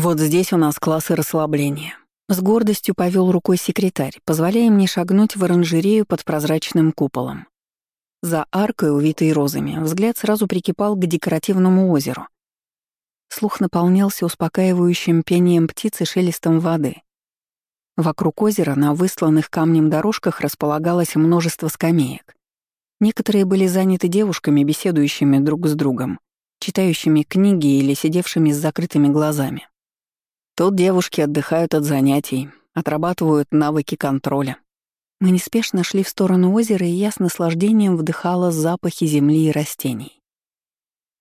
Вот здесь у нас классы расслабления. С гордостью повел рукой секретарь, позволяя мне шагнуть в оранжерею под прозрачным куполом. За аркой, увитой розами, взгляд сразу прикипал к декоративному озеру. Слух наполнялся успокаивающим пением птиц и шелестом воды. Вокруг озера на высланных камнем дорожках располагалось множество скамеек. Некоторые были заняты девушками, беседующими друг с другом, читающими книги или сидевшими с закрытыми глазами. Тут девушки отдыхают от занятий, отрабатывают навыки контроля. Мы неспешно шли в сторону озера, и я с наслаждением вдыхала запахи земли и растений.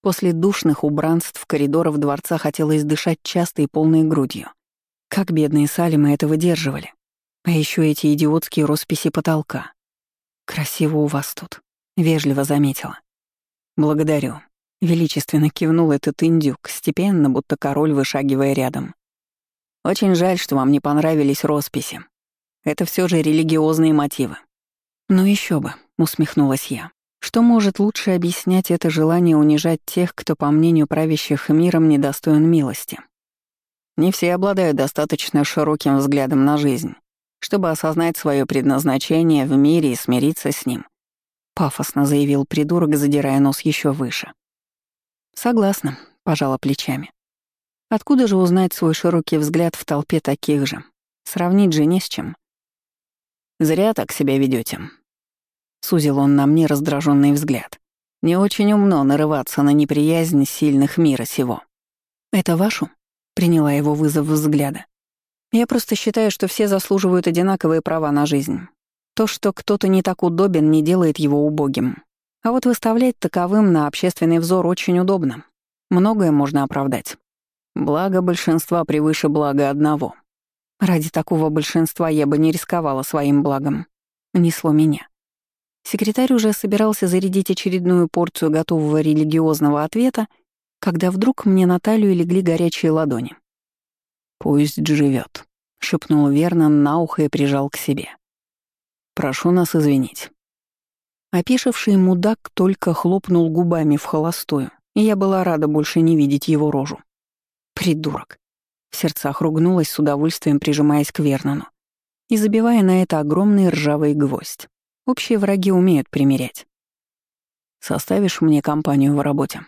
После душных убранств коридоров дворца хотелось дышать часто и полной грудью. Как бедные Салимы это выдерживали. А еще эти идиотские росписи потолка. «Красиво у вас тут», — вежливо заметила. «Благодарю», — величественно кивнул этот индюк, степенно, будто король, вышагивая рядом. Очень жаль, что вам не понравились росписи. Это все же религиозные мотивы. Ну еще бы, усмехнулась я. Что может лучше объяснять это желание унижать тех, кто, по мнению правящих миром, недостоин милости? Не все обладают достаточно широким взглядом на жизнь, чтобы осознать свое предназначение в мире и смириться с ним. Пафосно заявил придурок, задирая нос еще выше. Согласна, пожала плечами. Откуда же узнать свой широкий взгляд в толпе таких же? Сравнить же не с чем. «Зря так себя ведете. Сузил он на мне раздраженный взгляд. «Не очень умно нарываться на неприязнь сильных мира сего». «Это вашу?» — приняла его вызов взгляда. «Я просто считаю, что все заслуживают одинаковые права на жизнь. То, что кто-то не так удобен, не делает его убогим. А вот выставлять таковым на общественный взор очень удобно. Многое можно оправдать. Благо большинства превыше блага одного. Ради такого большинства я бы не рисковала своим благом. Несло меня. Секретарь уже собирался зарядить очередную порцию готового религиозного ответа, когда вдруг мне на талию легли горячие ладони. «Пусть живет, шепнул Вернон на ухо и прижал к себе. «Прошу нас извинить». Опешивший мудак только хлопнул губами в холостую, и я была рада больше не видеть его рожу. Придурок. В сердцах ругнулась с удовольствием, прижимаясь к Вернону и забивая на это огромный ржавый гвоздь. Общие враги умеют примерять. «Составишь мне компанию в работе?»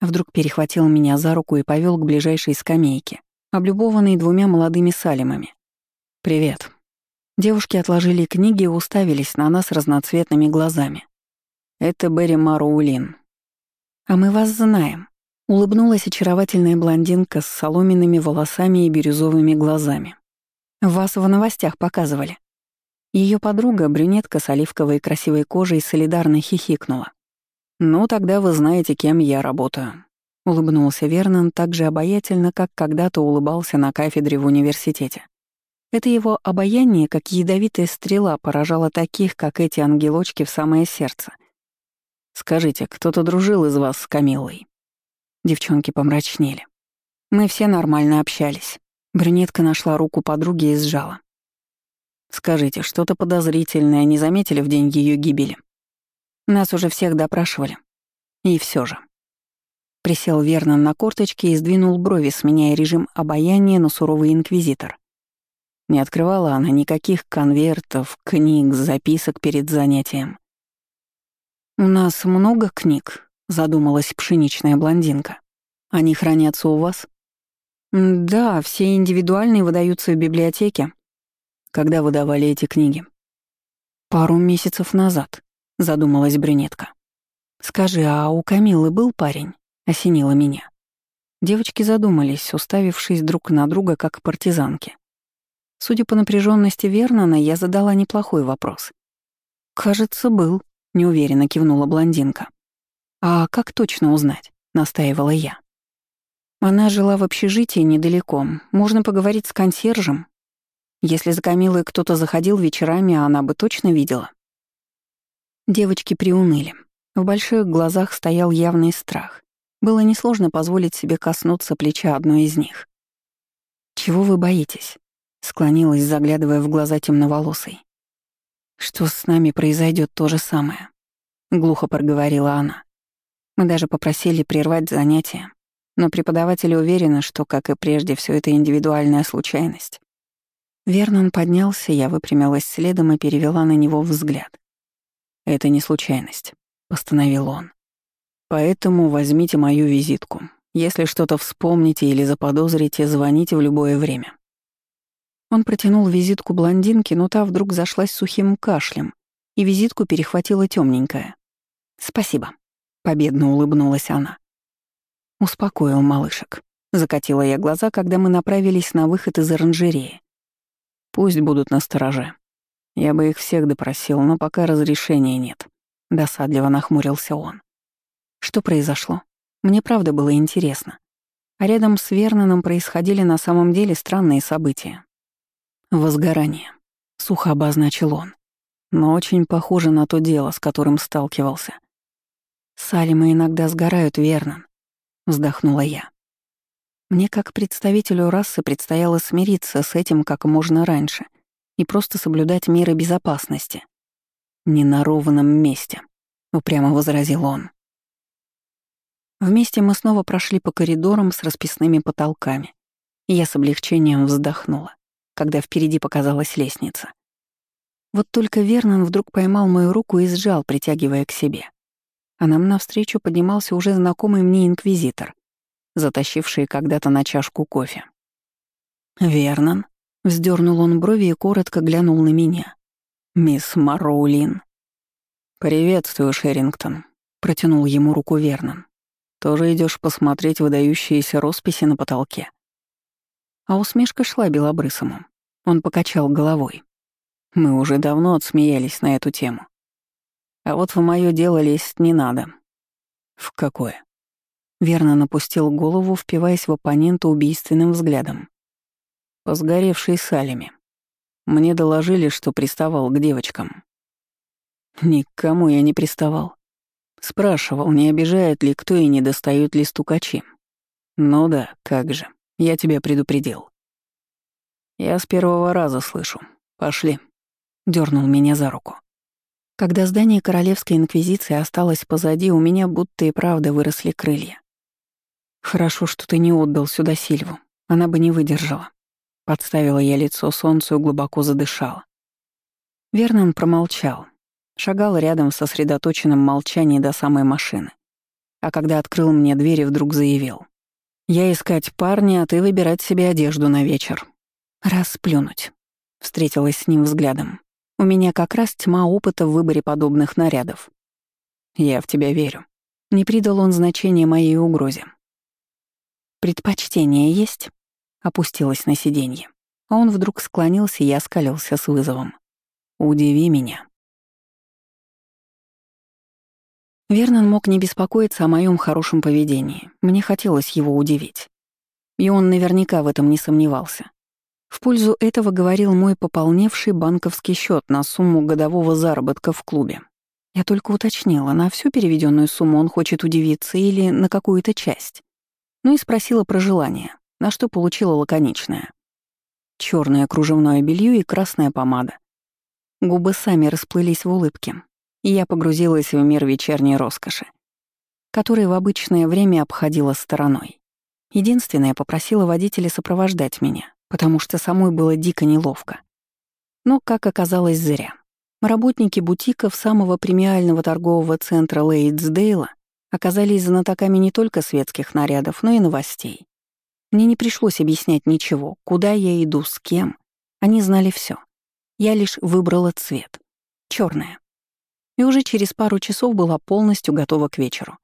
Вдруг перехватил меня за руку и повел к ближайшей скамейке, облюбованной двумя молодыми салимами. «Привет». Девушки отложили книги и уставились на нас разноцветными глазами. «Это Берри Мароулин». «А мы вас знаем», Улыбнулась очаровательная блондинка с соломенными волосами и бирюзовыми глазами. «Вас в новостях показывали». Ее подруга, брюнетка с оливковой красивой кожей, солидарно хихикнула. «Ну, тогда вы знаете, кем я работаю», — улыбнулся Вернон так же обаятельно, как когда-то улыбался на кафедре в университете. Это его обаяние, как ядовитая стрела, поражало таких, как эти ангелочки, в самое сердце. «Скажите, кто-то дружил из вас с Камиллой?» Девчонки помрачнели. Мы все нормально общались. Брюнетка нашла руку подруги и сжала. «Скажите, что-то подозрительное не заметили в день ее гибели?» Нас уже всех допрашивали. И все же. Присел верно на корточки и сдвинул брови, сменяя режим обаяния на суровый инквизитор. Не открывала она никаких конвертов, книг, записок перед занятием. «У нас много книг», задумалась пшеничная блондинка. Они хранятся у вас? Да, все индивидуальные выдаются в библиотеке. Когда выдавали эти книги? Пару месяцев назад, задумалась брюнетка. Скажи, а у Камилы был парень? Осенила меня. Девочки задумались, уставившись друг на друга, как партизанки. Судя по напряженности Вернона, я задала неплохой вопрос. «Кажется, был», — неуверенно кивнула блондинка. «А как точно узнать?» — настаивала я. Она жила в общежитии недалеко. Можно поговорить с консьержем. Если за Камилой кто-то заходил вечерами, она бы точно видела. Девочки приуныли. В больших глазах стоял явный страх. Было несложно позволить себе коснуться плеча одной из них. «Чего вы боитесь?» — склонилась, заглядывая в глаза темноволосой. «Что с нами произойдет то же самое?» — глухо проговорила она. Мы даже попросили прервать занятия. Но преподаватели уверены, что, как и прежде, все это индивидуальная случайность. Вернон поднялся, я выпрямилась следом и перевела на него взгляд. «Это не случайность», — постановил он. «Поэтому возьмите мою визитку. Если что-то вспомните или заподозрите, звоните в любое время». Он протянул визитку блондинке, но та вдруг зашлась сухим кашлем, и визитку перехватила темненькая. «Спасибо», — победно улыбнулась она. Успокоил малышек. Закатила я глаза, когда мы направились на выход из оранжереи. Пусть будут на стороже. Я бы их всех допросил, но пока разрешения нет. Досадливо нахмурился он. Что произошло? Мне правда было интересно. А рядом с Верноном происходили на самом деле странные события. Возгорание. Сухо обозначил он. Но очень похоже на то дело, с которым сталкивался. Салимы иногда сгорают, Вернон вздохнула я. Мне как представителю расы предстояло смириться с этим как можно раньше и просто соблюдать меры безопасности. «Не на ровном месте», — упрямо возразил он. Вместе мы снова прошли по коридорам с расписными потолками, и я с облегчением вздохнула, когда впереди показалась лестница. Вот только Вернон вдруг поймал мою руку и сжал, притягивая к себе а нам навстречу поднимался уже знакомый мне инквизитор, затащивший когда-то на чашку кофе. «Вернон», — вздернул он брови и коротко глянул на меня. «Мисс Мароулин». «Приветствую, Шерингтон», — протянул ему руку Вернон. «Тоже идешь посмотреть выдающиеся росписи на потолке?» А усмешка шла белобрысому. Он покачал головой. Мы уже давно отсмеялись на эту тему. А вот в моё дело лезть не надо. В какое? Верно напустил голову, впиваясь в оппонента убийственным взглядом. По сгоревшей салями. Мне доложили, что приставал к девочкам. Никому я не приставал. Спрашивал, не обижает ли кто и не достают ли стукачи. Ну да, как же, я тебя предупредил. Я с первого раза слышу. Пошли. Дёрнул меня за руку. Когда здание Королевской Инквизиции осталось позади, у меня будто и правда выросли крылья. «Хорошо, что ты не отдал сюда Сильву. Она бы не выдержала». Подставила я лицо солнцу и глубоко задышала. Вернон промолчал. Шагал рядом в сосредоточенном молчании до самой машины. А когда открыл мне дверь, вдруг заявил. «Я искать парня, а ты выбирать себе одежду на вечер». «Расплюнуть», — встретилась с ним взглядом. У меня как раз тьма опыта в выборе подобных нарядов. Я в тебя верю. Не придал он значения моей угрозе. «Предпочтение есть?» Опустилась на сиденье. А он вдруг склонился и оскалился с вызовом. «Удиви меня». Вернон мог не беспокоиться о моем хорошем поведении. Мне хотелось его удивить. И он наверняка в этом не сомневался. В пользу этого говорил мой пополневший банковский счет на сумму годового заработка в клубе. Я только уточнила, на всю переведенную сумму он хочет удивиться или на какую-то часть. Ну и спросила про желание, на что получила лаконичное. Черное кружевное белье и красная помада. Губы сами расплылись в улыбке, и я погрузилась в мир вечерней роскоши, который в обычное время обходила стороной. Единственное, попросила водителя сопровождать меня, потому что самой было дико неловко. Но, как оказалось, зря. Работники бутиков самого премиального торгового центра Лейтсдейла оказались знатоками не только светских нарядов, но и новостей. Мне не пришлось объяснять ничего, куда я иду, с кем. Они знали все. Я лишь выбрала цвет. черное. И уже через пару часов была полностью готова к вечеру.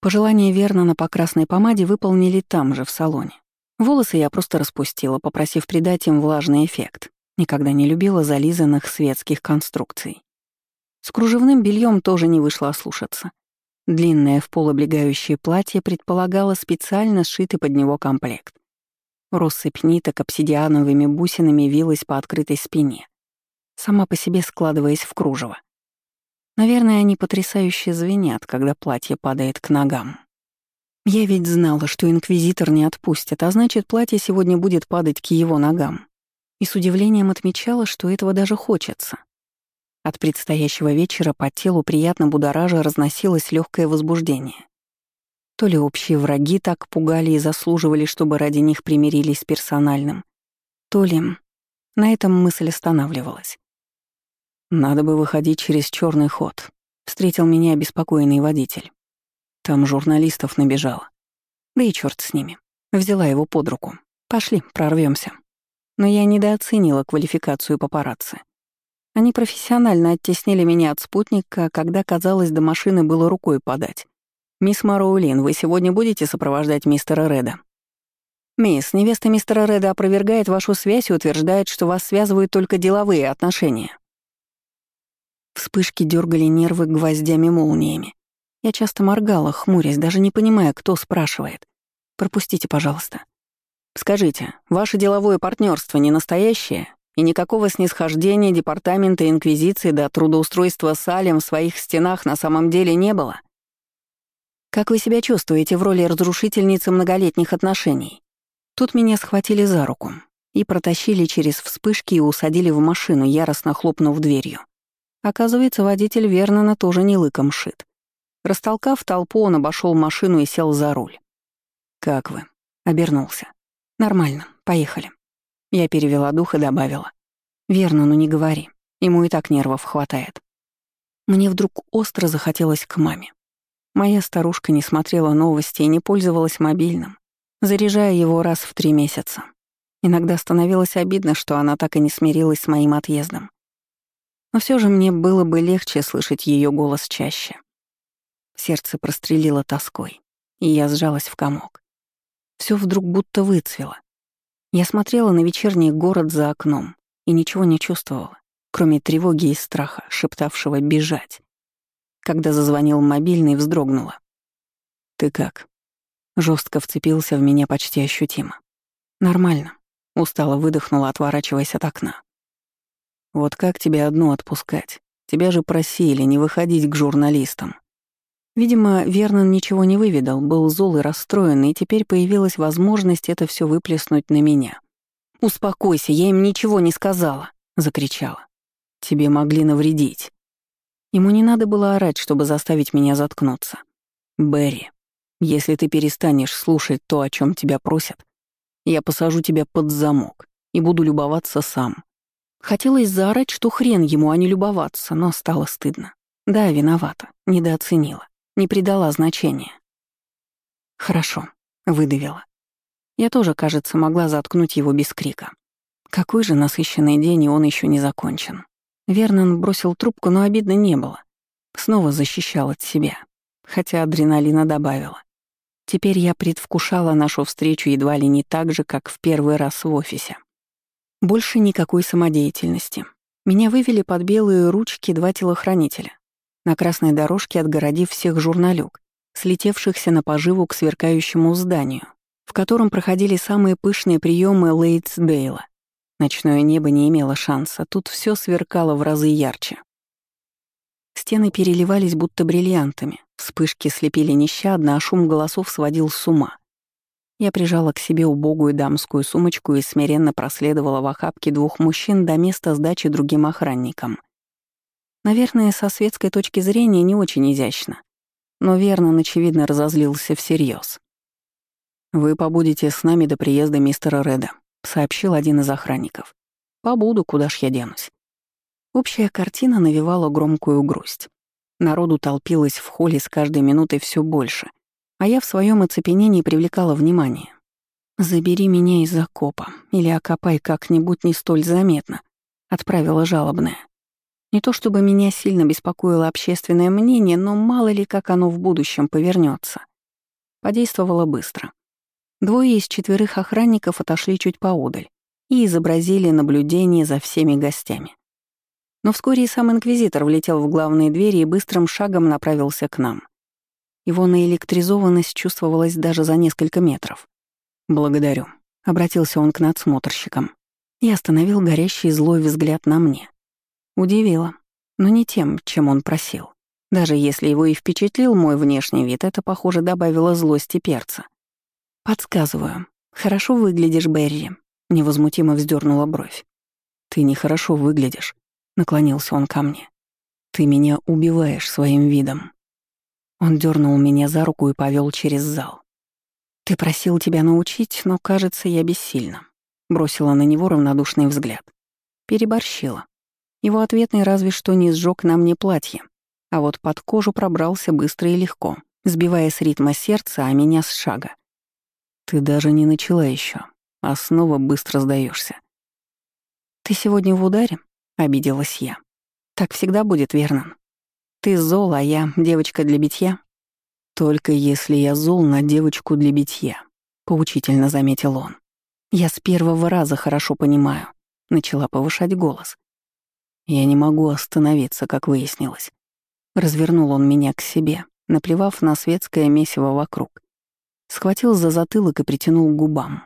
Пожелания Вернона по красной помаде выполнили там же, в салоне. Волосы я просто распустила, попросив придать им влажный эффект. Никогда не любила зализанных светских конструкций. С кружевным бельем тоже не вышло ослушаться. Длинное в пол облегающее платье предполагало специально сшитый под него комплект. Россыпь ниток обсидиановыми бусинами вилась по открытой спине, сама по себе складываясь в кружево. Наверное, они потрясающе звенят, когда платье падает к ногам. Я ведь знала, что инквизитор не отпустит, а значит, платье сегодня будет падать к его ногам. И с удивлением отмечала, что этого даже хочется. От предстоящего вечера по телу приятно будоража разносилось легкое возбуждение. То ли общие враги так пугали и заслуживали, чтобы ради них примирились с персональным, то ли на этом мысль останавливалась. «Надо бы выходить через черный ход», — встретил меня обеспокоенный водитель. Там журналистов набежало. Да и черт с ними. Взяла его под руку. Пошли, прорвемся. Но я недооценила квалификацию папарацци. Они профессионально оттеснили меня от спутника, когда, казалось, до машины было рукой подать. «Мисс Мароулин, вы сегодня будете сопровождать мистера Реда?» «Мисс, невеста мистера Реда опровергает вашу связь и утверждает, что вас связывают только деловые отношения». Вспышки дергали нервы гвоздями-молниями. Я часто моргала, хмурясь, даже не понимая, кто спрашивает. «Пропустите, пожалуйста». «Скажите, ваше деловое партнерство не настоящее?» И никакого снисхождения Департамента Инквизиции до трудоустройства Салем в своих стенах на самом деле не было. Как вы себя чувствуете в роли разрушительницы многолетних отношений? Тут меня схватили за руку и протащили через вспышки и усадили в машину, яростно хлопнув дверью. Оказывается, водитель Вернона тоже не лыком шит. Растолкав толпу, он обошел машину и сел за руль. «Как вы?» — обернулся. «Нормально, поехали». Я перевела дух и добавила. «Верно, но не говори. Ему и так нервов хватает». Мне вдруг остро захотелось к маме. Моя старушка не смотрела новости и не пользовалась мобильным, заряжая его раз в три месяца. Иногда становилось обидно, что она так и не смирилась с моим отъездом. Но все же мне было бы легче слышать ее голос чаще. Сердце прострелило тоской, и я сжалась в комок. Все вдруг будто выцвело. Я смотрела на вечерний город за окном и ничего не чувствовала, кроме тревоги и страха, шептавшего «бежать». Когда зазвонил мобильный, вздрогнула. «Ты как?» Жестко вцепился в меня почти ощутимо. «Нормально», — устало выдохнула, отворачиваясь от окна. «Вот как тебе одну отпускать? Тебя же просили не выходить к журналистам». Видимо, Вернон ничего не выведал, был зол и расстроен, и теперь появилась возможность это все выплеснуть на меня. «Успокойся, я им ничего не сказала», — закричала. «Тебе могли навредить». Ему не надо было орать, чтобы заставить меня заткнуться. «Берри, если ты перестанешь слушать то, о чем тебя просят, я посажу тебя под замок и буду любоваться сам». Хотелось заорать, что хрен ему, а не любоваться, но стало стыдно. Да, виновата, недооценила не придала значения. «Хорошо», — выдавила. Я тоже, кажется, могла заткнуть его без крика. Какой же насыщенный день, и он еще не закончен. Вернон бросил трубку, но обидно не было. Снова защищал от себя, хотя адреналина добавила. Теперь я предвкушала нашу встречу едва ли не так же, как в первый раз в офисе. Больше никакой самодеятельности. Меня вывели под белые ручки два телохранителя на красной дорожке отгородив всех журналюк, слетевшихся на поживу к сверкающему зданию, в котором проходили самые пышные приемы Лейтсдейла. Ночное небо не имело шанса, тут все сверкало в разы ярче. Стены переливались будто бриллиантами, вспышки слепили нещадно, а шум голосов сводил с ума. Я прижала к себе убогую дамскую сумочку и смиренно проследовала в охапке двух мужчин до места сдачи другим охранникам — Наверное, со светской точки зрения не очень изящно. Но Вернон, очевидно, разозлился всерьез. «Вы побудете с нами до приезда мистера Реда», — сообщил один из охранников. «Побуду, куда ж я денусь». Общая картина навевала громкую грусть. Народу толпилось в холле с каждой минутой все больше, а я в своем оцепенении привлекала внимание. «Забери меня из окопа или окопай как-нибудь не столь заметно», — отправила жалобная. Не то чтобы меня сильно беспокоило общественное мнение, но мало ли как оно в будущем повернется. Подействовало быстро. Двое из четверых охранников отошли чуть поодаль и изобразили наблюдение за всеми гостями. Но вскоре и сам инквизитор влетел в главные двери и быстрым шагом направился к нам. Его наэлектризованность чувствовалась даже за несколько метров. «Благодарю», — обратился он к надсмотрщикам и остановил горящий злой взгляд на мне. Удивило, но не тем, чем он просил. Даже если его и впечатлил мой внешний вид, это, похоже, добавило злости перца. «Подсказываю. Хорошо выглядишь, Берри», — невозмутимо вздернула бровь. «Ты нехорошо выглядишь», — наклонился он ко мне. «Ты меня убиваешь своим видом». Он дернул меня за руку и повел через зал. «Ты просил тебя научить, но, кажется, я бессильна». Бросила на него равнодушный взгляд. Переборщила. Его ответный разве что не сжег на мне платье, а вот под кожу пробрался быстро и легко, сбивая с ритма сердца, а меня с шага. «Ты даже не начала еще, а снова быстро сдаешься. «Ты сегодня в ударе?» — обиделась я. «Так всегда будет, Вернон. Ты зол, а я девочка для битья?» «Только если я зол на девочку для битья», — поучительно заметил он. «Я с первого раза хорошо понимаю», — начала повышать голос. «Я не могу остановиться, как выяснилось». Развернул он меня к себе, наплевав на светское месиво вокруг. Схватил за затылок и притянул к губам.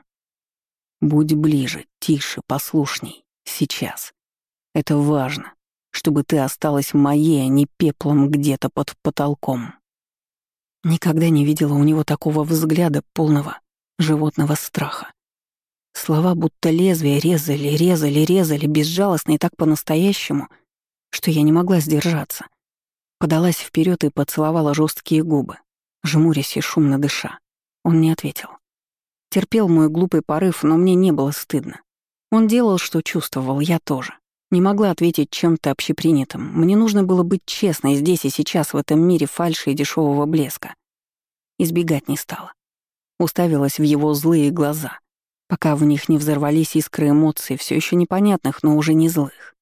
«Будь ближе, тише, послушней. Сейчас. Это важно, чтобы ты осталась моей, а не пеплом где-то под потолком». Никогда не видела у него такого взгляда полного животного страха. Слова будто лезвия резали, резали, резали, безжалостно и так по-настоящему, что я не могла сдержаться. Подалась вперед и поцеловала жесткие губы, жмурясь и шумно дыша. Он не ответил. Терпел мой глупый порыв, но мне не было стыдно. Он делал, что чувствовал, я тоже. Не могла ответить чем-то общепринятым. Мне нужно было быть честной здесь и сейчас, в этом мире фальши и дешевого блеска. Избегать не стала. Уставилась в его злые глаза, пока в них не взорвались искры эмоций, все еще непонятных, но уже не злых.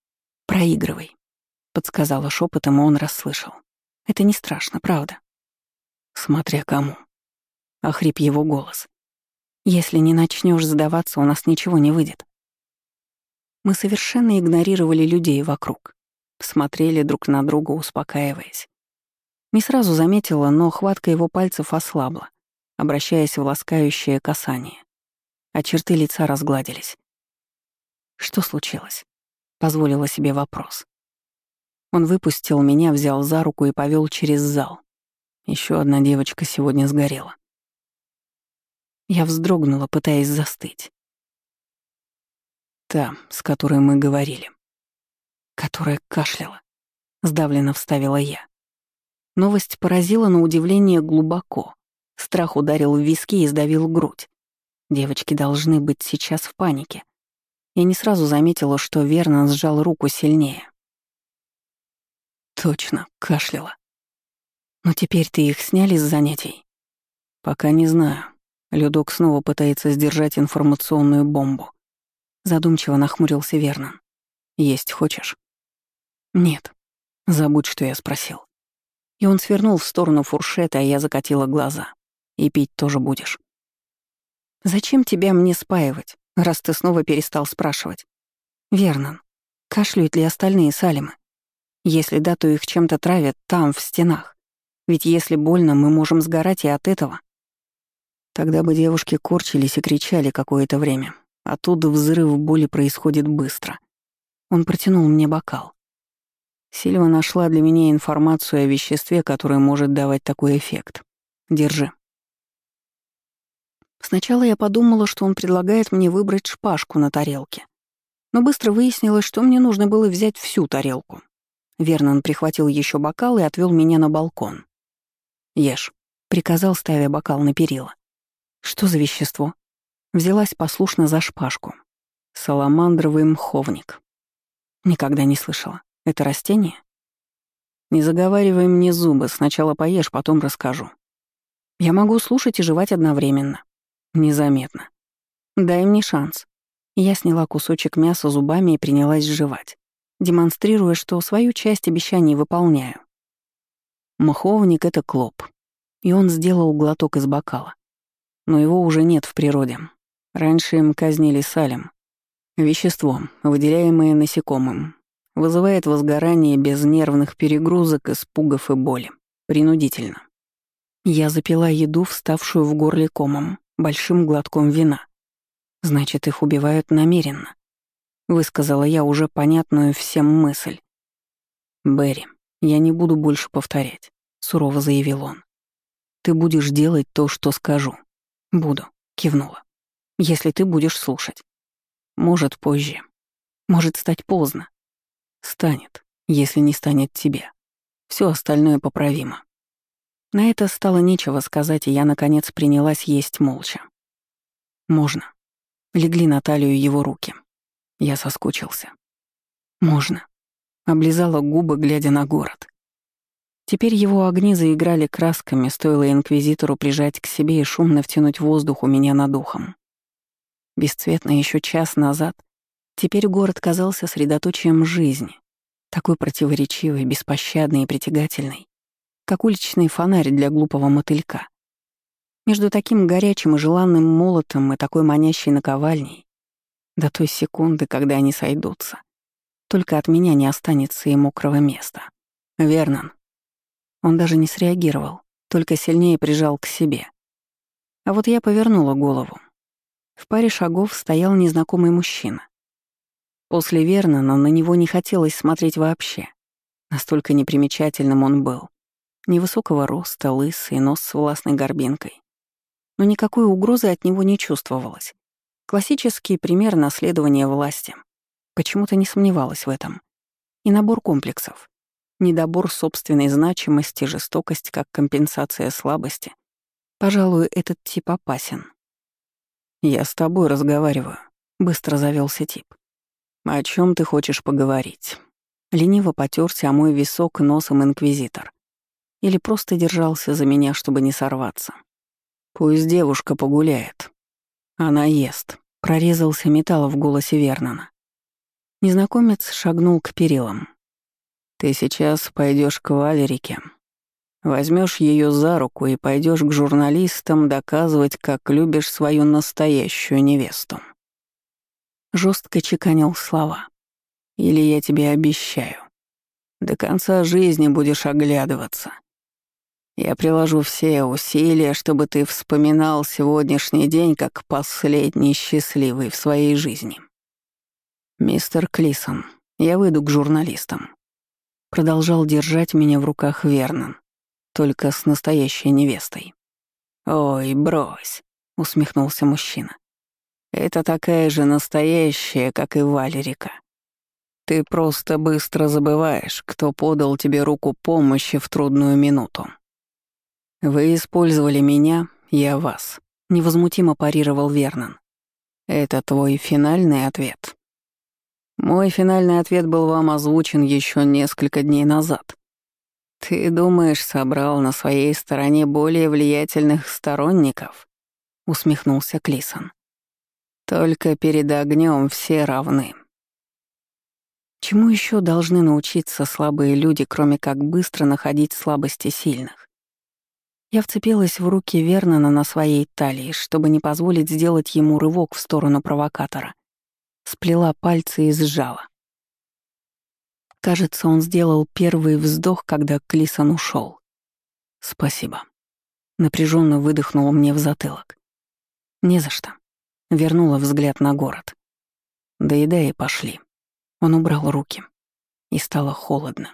«Проигрывай», — подсказала шепотом, и он расслышал. «Это не страшно, правда?» «Смотря кому», — охрип его голос. «Если не начнешь сдаваться, у нас ничего не выйдет. Мы совершенно игнорировали людей вокруг. Смотрели друг на друга, успокаиваясь. Не сразу заметила, но хватка его пальцев ослабла, обращаясь в ласкающее касание. А черты лица разгладились. Что случилось? Позволила себе вопрос. Он выпустил меня, взял за руку и повел через зал. Еще одна девочка сегодня сгорела. Я вздрогнула, пытаясь застыть. Та, с которой мы говорили. Которая кашляла. Сдавленно вставила я. Новость поразила на удивление глубоко. Страх ударил в виски и сдавил грудь. Девочки должны быть сейчас в панике. Я не сразу заметила, что Вернон сжал руку сильнее. Точно, кашляла. Но теперь ты их сняли с занятий? Пока не знаю. Людок снова пытается сдержать информационную бомбу. Задумчиво нахмурился Вернон. «Есть хочешь?» «Нет. Забудь, что я спросил». И он свернул в сторону фуршета, а я закатила глаза. «И пить тоже будешь». «Зачем тебя мне спаивать, раз ты снова перестал спрашивать?» «Вернон, кашляют ли остальные салимы? Если да, то их чем-то травят там, в стенах. Ведь если больно, мы можем сгорать и от этого». Тогда бы девушки корчились и кричали какое-то время, Оттуда взрыв боли происходит быстро. Он протянул мне бокал. Сильва нашла для меня информацию о веществе, которое может давать такой эффект. Держи. Сначала я подумала, что он предлагает мне выбрать шпажку на тарелке. Но быстро выяснилось, что мне нужно было взять всю тарелку. Вернон прихватил еще бокал и отвел меня на балкон. «Ешь», — приказал, ставя бокал на перила. «Что за вещество?» Взялась послушно за шпажку. Саламандровый мховник. Никогда не слышала. Это растение? Не заговаривай мне зубы, сначала поешь, потом расскажу. Я могу слушать и жевать одновременно. Незаметно. Дай мне шанс. Я сняла кусочек мяса зубами и принялась жевать, демонстрируя, что свою часть обещаний выполняю. Маховник — это клоп. И он сделал глоток из бокала. Но его уже нет в природе. Раньше им казнили салем. Вещество, выделяемое насекомым, вызывает возгорание без нервных перегрузок, испугов и боли. Принудительно. Я запила еду, вставшую в горле комом, большим глотком вина. Значит, их убивают намеренно. Высказала я уже понятную всем мысль. «Берри, я не буду больше повторять», — сурово заявил он. «Ты будешь делать то, что скажу». «Буду», — кивнула если ты будешь слушать. Может, позже. Может стать поздно. Станет, если не станет тебя. Все остальное поправимо. На это стало нечего сказать, и я, наконец, принялась есть молча. «Можно». Легли на талию его руки. Я соскучился. «Можно». Облизала губы, глядя на город. Теперь его огни заиграли красками, стоило инквизитору прижать к себе и шумно втянуть воздух у меня над ухом. Бесцветно еще час назад, теперь город казался средоточием жизни, такой противоречивый, беспощадный и притягательный, как уличный фонарь для глупого мотылька. Между таким горячим и желанным молотом и такой манящей наковальней до той секунды, когда они сойдутся. Только от меня не останется и мокрого места. Вернон. Он даже не среагировал, только сильнее прижал к себе. А вот я повернула голову. В паре шагов стоял незнакомый мужчина. После Вернона на него не хотелось смотреть вообще. Настолько непримечательным он был. Невысокого роста, лысый, нос с властной горбинкой. Но никакой угрозы от него не чувствовалось. Классический пример наследования власти. Почему-то не сомневалась в этом. И набор комплексов. Недобор собственной значимости, жестокость как компенсация слабости. Пожалуй, этот тип опасен. «Я с тобой разговариваю», — быстро завелся тип. «О чем ты хочешь поговорить?» Лениво потерся о мой висок носом инквизитор. Или просто держался за меня, чтобы не сорваться. «Пусть девушка погуляет», она ест. Прорезался металл в голосе Вернона. Незнакомец шагнул к перилам. Ты сейчас пойдешь к Валерике. Возьмешь ее за руку и пойдешь к журналистам доказывать, как любишь свою настоящую невесту. Жестко чеканил слова. Или я тебе обещаю. До конца жизни будешь оглядываться — я приложу все усилия, чтобы ты вспоминал сегодняшний день как последний счастливый в своей жизни. Мистер Клисон, я выйду к журналистам. Продолжал держать меня в руках Вернон, только с настоящей невестой. «Ой, брось», — усмехнулся мужчина. «Это такая же настоящая, как и Валерика. Ты просто быстро забываешь, кто подал тебе руку помощи в трудную минуту. «Вы использовали меня, я вас», — невозмутимо парировал Вернон. «Это твой финальный ответ?» «Мой финальный ответ был вам озвучен еще несколько дней назад. Ты думаешь, собрал на своей стороне более влиятельных сторонников?» — усмехнулся Клисон. «Только перед огнем все равны». Чему еще должны научиться слабые люди, кроме как быстро находить слабости сильных? Я вцепилась в руки Вернона на своей талии, чтобы не позволить сделать ему рывок в сторону провокатора. Сплела пальцы и сжала. Кажется, он сделал первый вздох, когда Клисон ушел. «Спасибо». Напряженно выдохнула мне в затылок. «Не за что». Вернула взгляд на город. «Доедай и пошли». Он убрал руки. И стало холодно.